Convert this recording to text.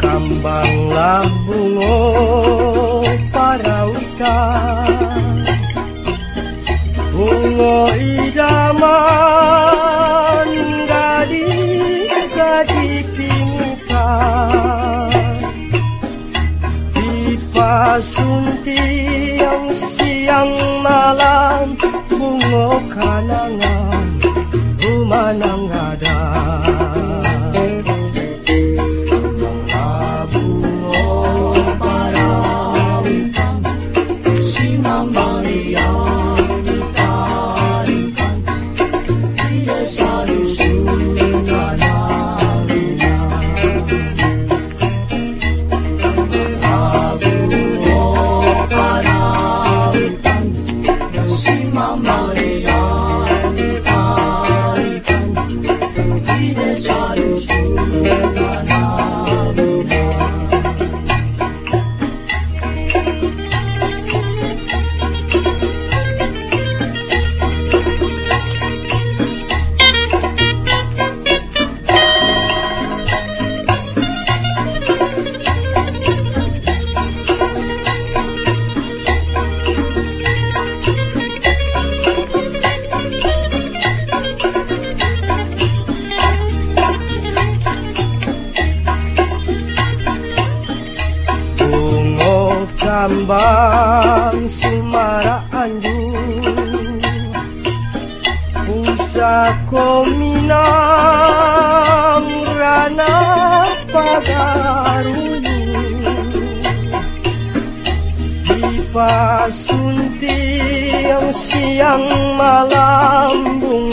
Kambanglah bungo para hutan Dipasunti Bungo kambang sumara anjung Pusako minang rana pagarulu Dipasunti yang siang malam bungo